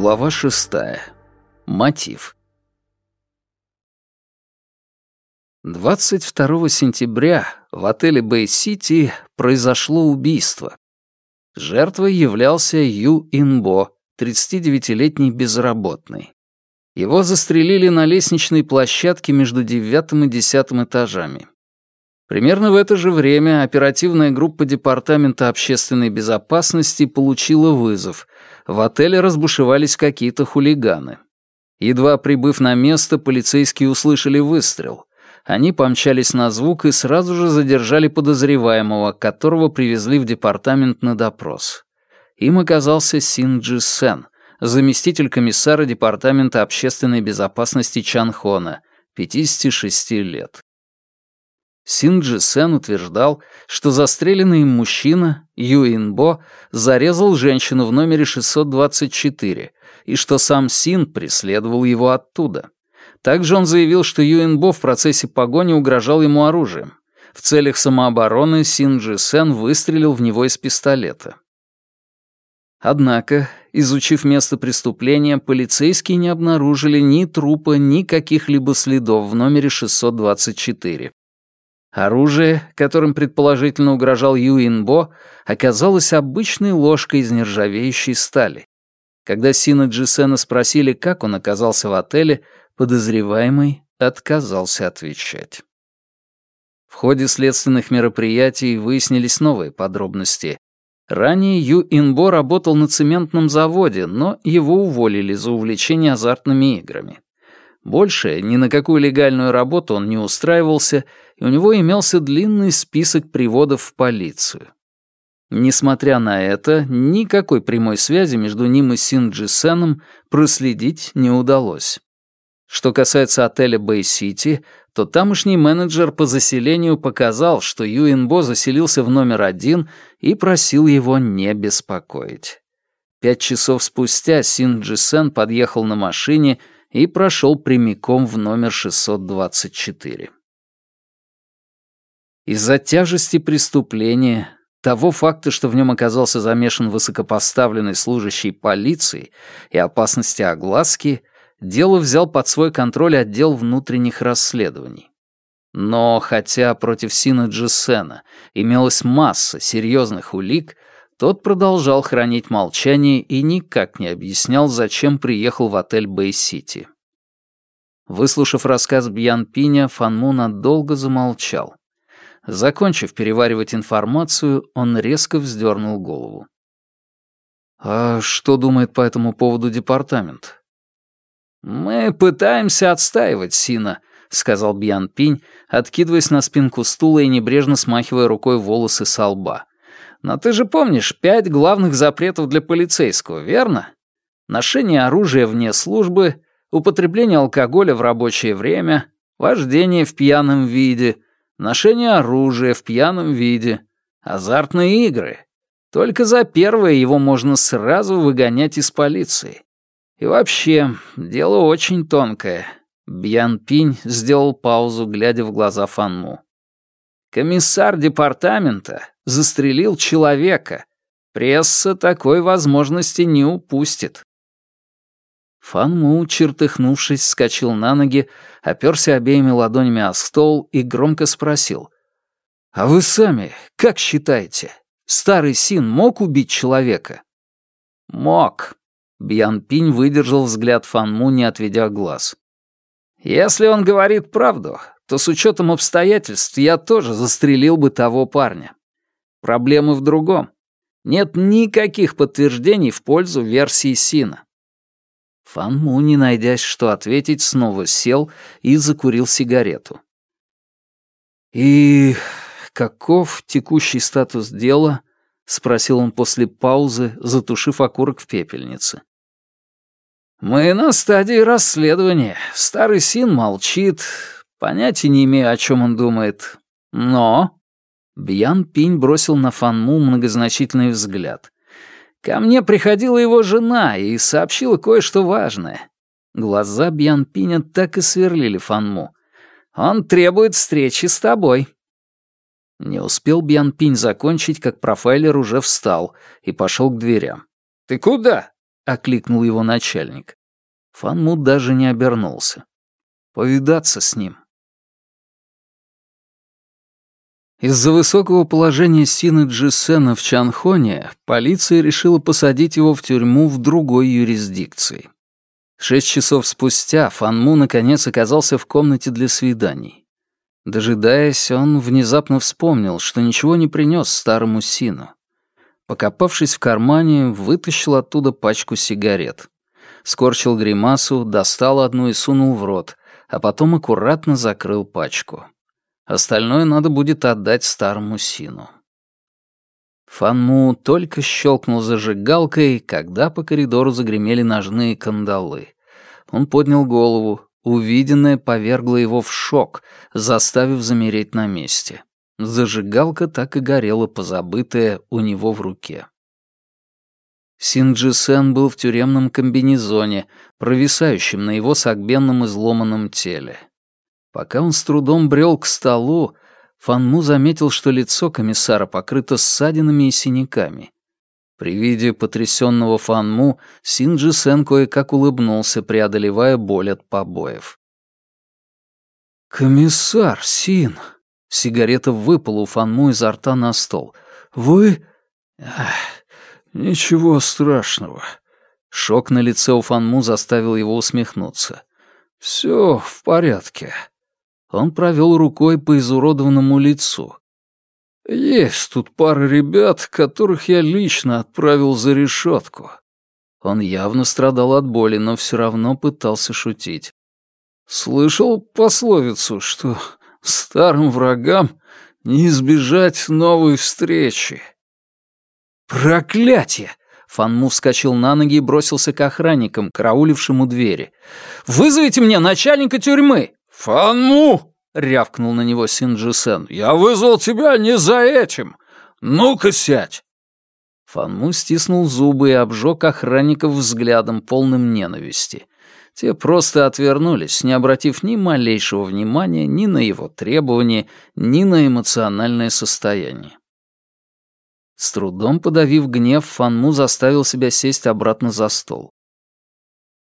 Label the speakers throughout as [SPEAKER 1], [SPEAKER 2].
[SPEAKER 1] Глава шестая. Мотив. 22 сентября в отеле Бэй-Сити произошло убийство. Жертвой являлся Ю Инбо, 39-летний безработный. Его застрелили на лестничной площадке между девятым и десятым этажами. Примерно в это же время оперативная группа Департамента общественной безопасности получила вызов. В отеле разбушевались какие-то хулиганы. Едва прибыв на место, полицейские услышали выстрел. Они помчались на звук и сразу же задержали подозреваемого, которого привезли в департамент на допрос. Им оказался Син Джи Сен, заместитель комиссара Департамента общественной безопасности Чанхона, 56 лет. Синджи Сен утверждал, что застреленный им мужчина, Юинбо, зарезал женщину в номере 624, и что сам Син преследовал его оттуда. Также он заявил, что Юинбо в процессе погони угрожал ему оружием. В целях самообороны Синджи Сен выстрелил в него из пистолета. Однако, изучив место преступления, полицейские не обнаружили ни трупа, ни каких-либо следов в номере 624. Оружие, которым предположительно угрожал Юинбо, оказалось обычной ложкой из нержавеющей стали. Когда Сина Джисена спросили, как он оказался в отеле, подозреваемый отказался отвечать. В ходе следственных мероприятий выяснились новые подробности. Ранее Ю Инбо работал на цементном заводе, но его уволили за увлечение азартными играми. Больше ни на какую легальную работу он не устраивался, и у него имелся длинный список приводов в полицию. Несмотря на это, никакой прямой связи между ним и Синджи Сеном проследить не удалось. Что касается отеля Бэй-Сити, то тамошний менеджер по заселению показал, что Юинбо заселился в номер один и просил его не беспокоить. Пять часов спустя Синджи Сен подъехал на машине и прошел прямиком в номер 624. Из-за тяжести преступления, того факта, что в нем оказался замешан высокопоставленный служащий полиции и опасности огласки, дело взял под свой контроль отдел внутренних расследований. Но хотя против Сина Джессена имелась масса серьезных улик, тот продолжал хранить молчание и никак не объяснял, зачем приехал в отель Бэй-Сити. Выслушав рассказ Бьян Пиня, Фанму надолго замолчал. Закончив переваривать информацию, он резко вздернул голову. «А что думает по этому поводу департамент?» «Мы пытаемся отстаивать Сина», — сказал Бьян Пинь, откидываясь на спинку стула и небрежно смахивая рукой волосы со лба. Но ты же помнишь пять главных запретов для полицейского, верно? Ношение оружия вне службы, употребление алкоголя в рабочее время, вождение в пьяном виде, ношение оружия в пьяном виде, азартные игры. Только за первое его можно сразу выгонять из полиции. И вообще, дело очень тонкое. Бьян Пинь сделал паузу, глядя в глаза Фанму. Комиссар департамента застрелил человека. Пресса такой возможности не упустит. Фан Му, чертыхнувшись, вскочил на ноги, оперся обеими ладонями о стол и громко спросил. «А вы сами как считаете, старый Син мог убить человека?» «Мог», — Бьян Пинь выдержал взгляд Фан Му, не отведя глаз. «Если он говорит правду, то с учетом обстоятельств я тоже застрелил бы того парня. Проблема в другом. Нет никаких подтверждений в пользу версии Сина. Фан Му, не найдясь, что ответить, снова сел и закурил сигарету. «И каков текущий статус дела?» — спросил он после паузы, затушив окурок в пепельнице. «Мы на стадии расследования. Старый Син молчит, Понятия не имею, о чем он думает. Но...» Бьян Пинь бросил на Фанму многозначительный взгляд. «Ко мне приходила его жена и сообщила кое-что важное». Глаза Бьян Пиня так и сверлили Фанму. «Он требует встречи с тобой». Не успел Бьян Пинь закончить, как профайлер уже встал и пошел к дверям. «Ты куда?» — окликнул его начальник. Фанму даже не обернулся. Повидаться с ним. Из-за высокого положения Сины Джисена в Чанхоне полиция решила посадить его в тюрьму в другой юрисдикции. Шесть часов спустя Фанму наконец оказался в комнате для свиданий. Дожидаясь, он внезапно вспомнил, что ничего не принес старому Сину. Покопавшись в кармане, вытащил оттуда пачку сигарет. Скорчил гримасу, достал одну и сунул в рот, а потом аккуратно закрыл пачку. Остальное надо будет отдать старому Сину. Фанму только щелкнул зажигалкой, когда по коридору загремели ножные кандалы. Он поднял голову. Увиденное повергло его в шок, заставив замереть на месте. Зажигалка так и горела, позабытая, у него в руке. Синджи Сен был в тюремном комбинезоне, провисающем на его согбенном изломанном теле. Пока он с трудом брел к столу, Фанму заметил, что лицо комиссара покрыто ссадинами и синяками. При виде потрясенного Фанму Синджи Сен кое-как улыбнулся, преодолевая боль от побоев. «Комиссар, Син!» Сигарета выпала у Фанму изо рта на стол. «Вы...» Ах, «Ничего страшного». Шок на лице у Фанму заставил его усмехнуться. «Все в порядке. Он провел рукой по изуродованному лицу. «Есть тут пара ребят, которых я лично отправил за решетку». Он явно страдал от боли, но все равно пытался шутить. «Слышал пословицу, что старым врагам не избежать новой встречи». «Проклятие!» Фанму вскочил на ноги и бросился к охранникам, караулившим у двери. «Вызовите мне начальника тюрьмы!» «Фанму!» — рявкнул на него Синджи-сен. «Я вызвал тебя не за этим! Ну-ка сядь!» Фанму стиснул зубы и обжег охранников взглядом, полным ненависти. Те просто отвернулись, не обратив ни малейшего внимания ни на его требования, ни на эмоциональное состояние. С трудом подавив гнев, Фанму заставил себя сесть обратно за стол.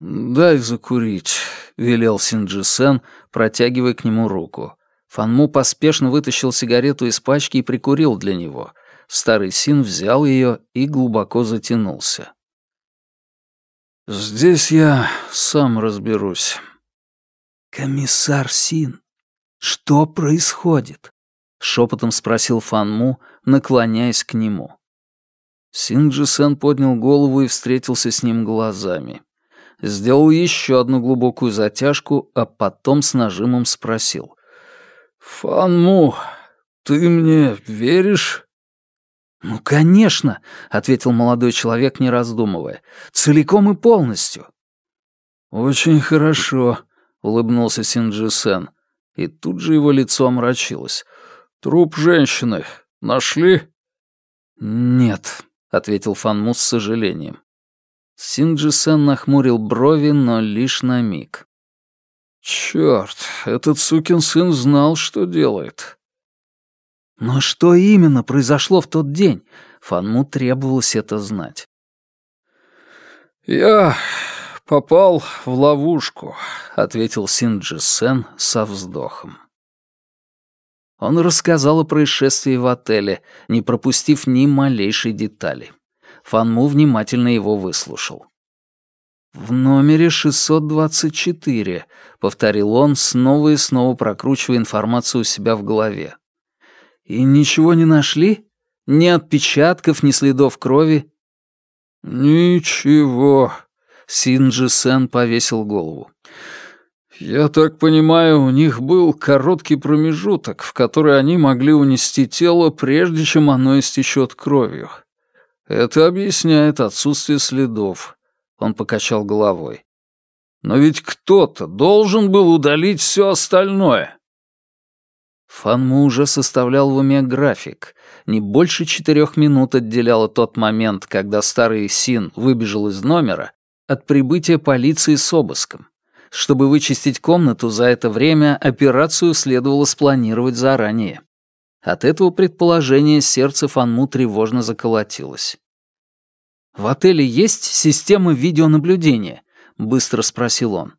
[SPEAKER 1] «Дай закурить», — велел Синджи-сен, протягивая к нему руку. Фанму поспешно вытащил сигарету из пачки и прикурил для него. Старый Син взял ее и глубоко затянулся. «Здесь я сам разберусь». «Комиссар Син, что происходит?» — шепотом спросил Фанму, наклоняясь к нему. Синджи-сен поднял голову и встретился с ним глазами сделал еще одну глубокую затяжку, а потом с нажимом спросил. «Фанму, ты мне веришь?» «Ну, конечно», — ответил молодой человек, не раздумывая. «Целиком и полностью». «Очень хорошо», — улыбнулся Синджи-сен. И тут же его лицо омрачилось. «Труп женщины нашли?» «Нет», — ответил Фанму с сожалением. Синджи-сан нахмурил брови, но лишь на миг. «Чёрт, этот сукин сын знал, что делает». Но что именно произошло в тот день? Фанму требовалось это знать. «Я попал в ловушку», — ответил Синджи-сен со вздохом. Он рассказал о происшествии в отеле, не пропустив ни малейшей детали. Фанму внимательно его выслушал. «В номере 624», — повторил он, снова и снова прокручивая информацию у себя в голове. «И ничего не нашли? Ни отпечатков, ни следов крови?» «Ничего», — Синджи Сен повесил голову. «Я так понимаю, у них был короткий промежуток, в который они могли унести тело, прежде чем оно истечет кровью. Это объясняет отсутствие следов. Он покачал головой. Но ведь кто-то должен был удалить все остальное. Фанму уже составлял в уме график. Не больше четырех минут отделяло тот момент, когда старый Син выбежал из номера, от прибытия полиции с обыском. Чтобы вычистить комнату за это время, операцию следовало спланировать заранее. От этого предположения сердце Фанму тревожно заколотилось. В отеле есть система видеонаблюдения?» — быстро спросил он.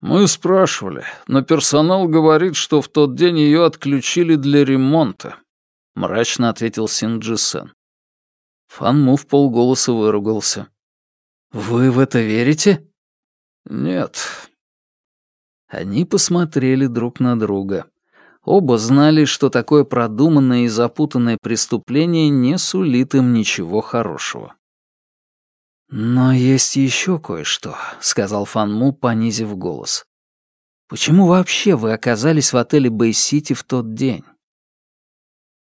[SPEAKER 2] «Мы спрашивали, но персонал говорит, что в тот день ее отключили для ремонта», — мрачно ответил Синджи Сен.
[SPEAKER 1] Фан Му в полголоса выругался. «Вы в это верите?»
[SPEAKER 2] «Нет».
[SPEAKER 1] Они посмотрели друг на друга. Оба знали, что такое продуманное и запутанное преступление не сулит им ничего хорошего. «Но есть еще кое-что», — сказал Фан Му, понизив голос. «Почему вообще вы оказались в отеле Бэй-Сити в тот день?»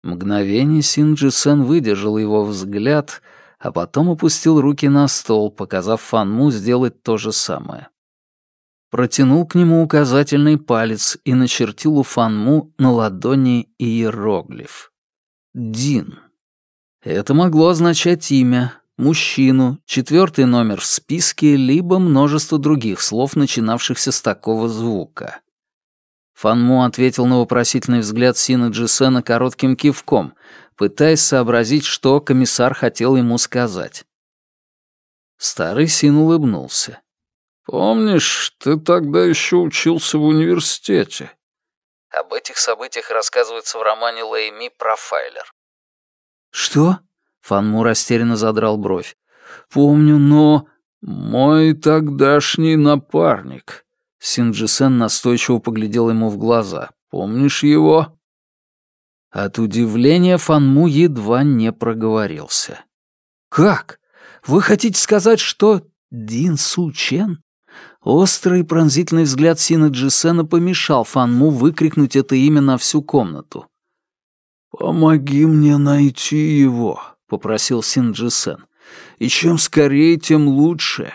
[SPEAKER 1] Мгновение Синджи Сен выдержал его взгляд, а потом опустил руки на стол, показав Фан Му сделать то же самое. Протянул к нему указательный палец и начертил у Фан Му на ладони иероглиф. «Дин». Это могло означать имя, мужчину, четвертый номер в списке, либо множество других слов, начинавшихся с такого звука. Фанму ответил на вопросительный взгляд Сина Джисена коротким кивком, пытаясь сообразить, что комиссар хотел ему сказать. Старый Син улыбнулся. «Помнишь, ты тогда еще учился в университете?» Об этих событиях рассказывается в романе Лэйми «Профайлер». «Что?» Фанму растерянно задрал бровь. «Помню, но...» «Мой тогдашний напарник». Синджисен настойчиво поглядел ему в глаза. «Помнишь его?» От удивления Фанму едва не проговорился. «Как? Вы хотите сказать, что Дин Су Чен?» Острый пронзительный взгляд Сина Джисена помешал Фанму выкрикнуть это имя на всю комнату. «Помоги мне найти его», попросил Синджи-сен. «И чем скорее, тем лучше».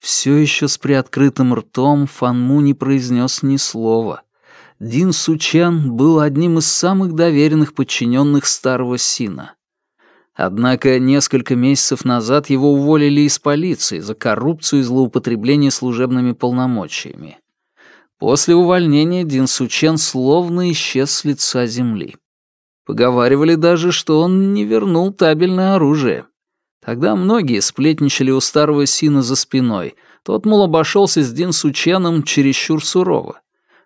[SPEAKER 1] Все еще с приоткрытым ртом Фанму не произнес ни слова. Дин Сучен был одним из самых доверенных подчиненных старого Сина. Однако несколько месяцев назад его уволили из полиции за коррупцию и злоупотребление служебными полномочиями. После увольнения Дин Сучен словно исчез с лица земли. Поговаривали даже, что он не вернул табельное оружие. Тогда многие сплетничали у старого Сина за спиной. Тот, мол, обошелся с Дин Сученом чересчур сурово.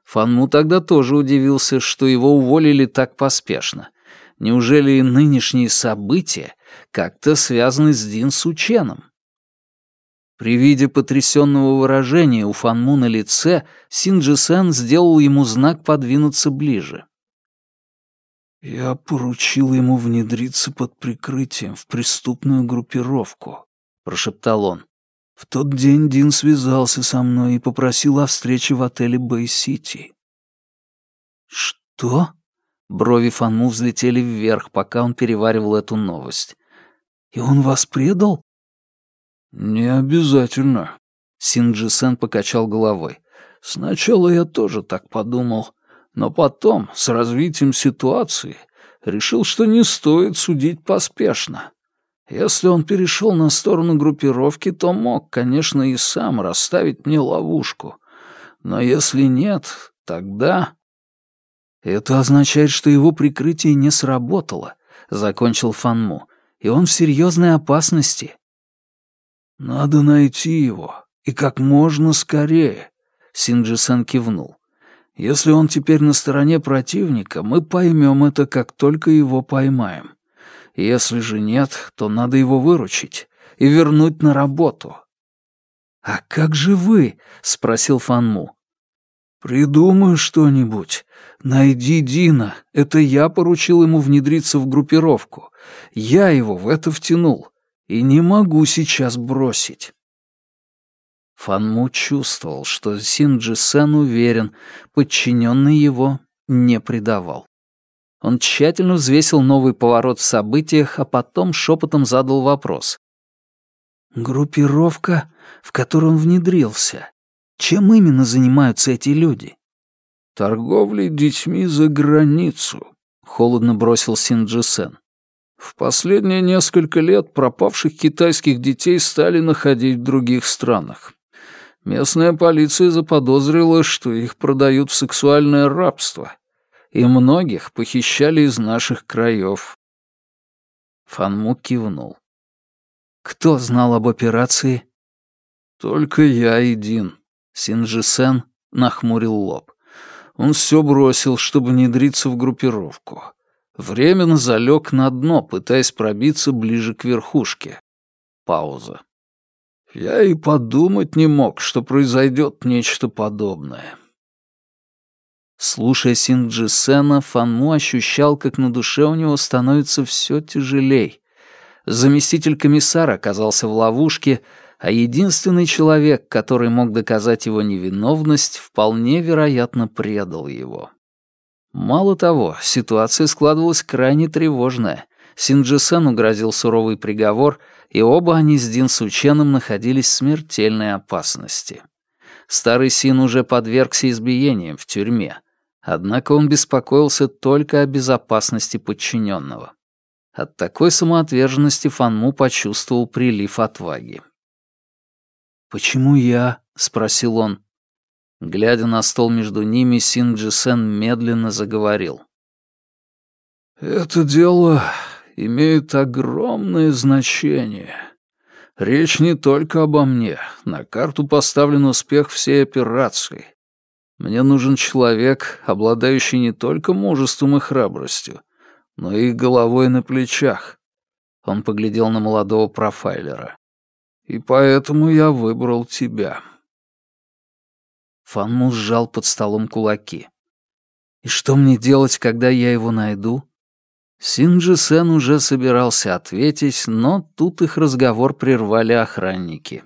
[SPEAKER 1] Фанму тогда тоже удивился, что его уволили так поспешно. Неужели и нынешние события как-то связаны с Дин Сученом? При виде потрясенного выражения у Фанму на лице Син Джисен сделал ему знак подвинуться ближе. «Я поручил ему внедриться под прикрытием в преступную группировку», — прошептал он. «В тот день Дин связался со мной и попросил о встрече в отеле Бэй-Сити». «Что?» Брови Фанму взлетели вверх, пока он переваривал эту новость. «И он вас предал?» «Не обязательно», — Синджи Сен покачал головой. «Сначала я тоже так подумал, но потом, с развитием ситуации, решил, что не стоит судить поспешно. Если он перешел на сторону группировки, то мог, конечно, и сам расставить мне ловушку. Но если нет, тогда... Это означает, что его прикрытие не сработало, — закончил Фанму, — и он в серьезной опасности. Надо найти его, и как можно скорее, — Синджи-сан кивнул. Если он теперь на стороне противника, мы поймем это, как только его поймаем. Если же нет, то надо его выручить и вернуть на работу. «А как же вы?» — спросил Фанму. «Придумаю что-нибудь. Найди Дина. Это я поручил ему внедриться в группировку. Я его в это втянул. И не могу сейчас бросить». Фанму чувствовал, что Синджи Сен уверен, подчиненный его не предавал. Он тщательно взвесил новый поворот в событиях, а потом шепотом задал вопрос. «Группировка, в которую он внедрился. Чем именно занимаются эти люди?» «Торговлей детьми за границу», — холодно бросил Синджи Сен. «В последние несколько лет пропавших китайских детей стали находить в других странах. Местная полиция заподозрила, что их продают в сексуальное рабство, и многих похищали из наших краев. Фанму кивнул. Кто знал об операции?
[SPEAKER 2] Только я один.
[SPEAKER 1] Синджи-сен нахмурил лоб.
[SPEAKER 2] Он все бросил, чтобы внедриться в группировку. Временно залег на дно, пытаясь пробиться ближе к верхушке. Пауза. Я и подумать не мог, что произойдет нечто подобное.
[SPEAKER 1] Слушая Синджи Сена, Фанму ощущал, как на душе у него становится все тяжелей. Заместитель комиссара оказался в ловушке, а единственный человек, который мог доказать его невиновность, вполне вероятно предал его. Мало того, ситуация складывалась крайне тревожная. Синджисену грозил суровый приговор, и оба они с Дин Сученом находились в смертельной опасности. Старый Син уже подвергся избиениям в тюрьме, однако он беспокоился только о безопасности подчиненного. От такой самоотверженности Фанму почувствовал прилив отваги. «Почему я?» — спросил он. Глядя на стол между ними, Син Джисен медленно заговорил.
[SPEAKER 2] «Это дело имеет огромное значение. Речь не только обо мне. На карту поставлен успех всей операции. Мне нужен человек, обладающий не только мужеством и храбростью, но и головой на плечах. Он поглядел на молодого профайлера. И поэтому я выбрал тебя.
[SPEAKER 1] Фанму сжал под столом кулаки. «И что мне делать, когда я его найду?» Синджи Сен уже собирался ответить, но тут их разговор прервали охранники.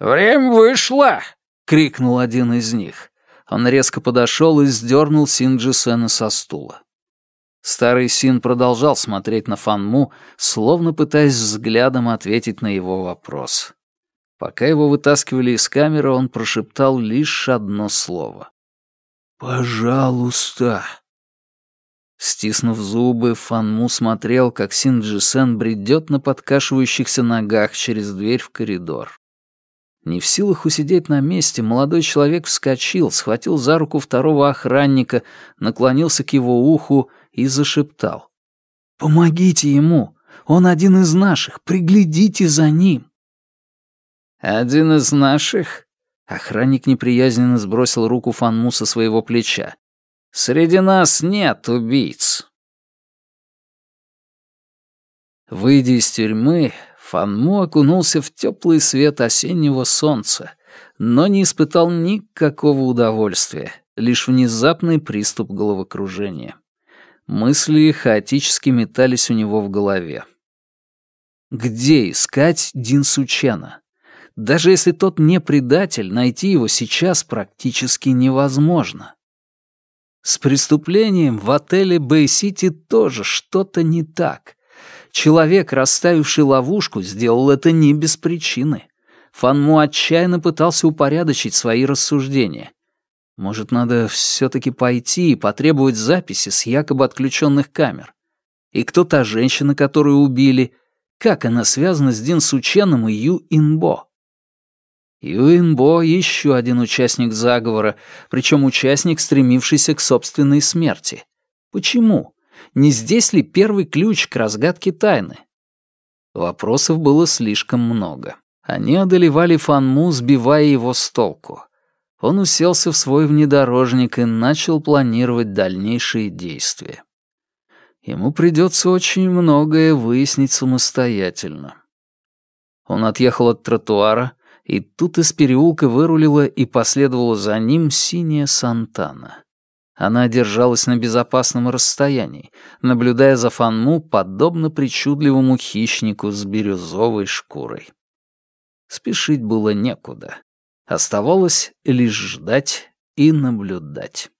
[SPEAKER 3] «Время вышло!» — крикнул один из них.
[SPEAKER 1] Он резко подошел и сдернул Синджи Сена со стула. Старый Син продолжал смотреть на Фанму, словно пытаясь взглядом ответить на его вопрос. Пока его вытаскивали из камеры, он прошептал лишь одно слово.
[SPEAKER 2] «Пожалуйста».
[SPEAKER 1] Стиснув зубы, Фанму смотрел, как Син Джисен бредет на подкашивающихся ногах через дверь в коридор. Не в силах усидеть на месте, молодой человек вскочил, схватил за руку второго охранника, наклонился к его уху и зашептал. «Помогите ему! Он один из наших! Приглядите за ним!» «Один из наших?» Охранник неприязненно сбросил руку Фанму со своего плеча. «Среди нас нет убийц». Выйдя из тюрьмы, Фанму окунулся в теплый свет осеннего солнца, но не испытал никакого удовольствия, лишь внезапный приступ головокружения. Мысли хаотически метались у него в голове. Где искать Дин Сучена? Даже если тот не предатель, найти его сейчас практически невозможно. С преступлением в отеле Бэй-Сити тоже что-то не так. Человек, расставивший ловушку, сделал это не без причины. Фанму отчаянно пытался упорядочить свои рассуждения. Может, надо все-таки пойти и потребовать записи с якобы отключенных камер? И кто та женщина, которую убили? Как она связана с Дин Сученом и Ю Инбо? Юинбо — еще один участник заговора, причем участник, стремившийся к собственной смерти. Почему? Не здесь ли первый ключ к разгадке тайны? Вопросов было слишком много. Они одолевали Фанму, сбивая его с толку. Он уселся в свой внедорожник и начал планировать дальнейшие действия. Ему придется очень многое выяснить самостоятельно. Он отъехал от тротуара, и тут из переулка вырулила и последовала за ним синяя Сантана. Она держалась на безопасном расстоянии, наблюдая за Фанму подобно причудливому хищнику с бирюзовой шкурой. Спешить было некуда. Оставалось лишь ждать и наблюдать.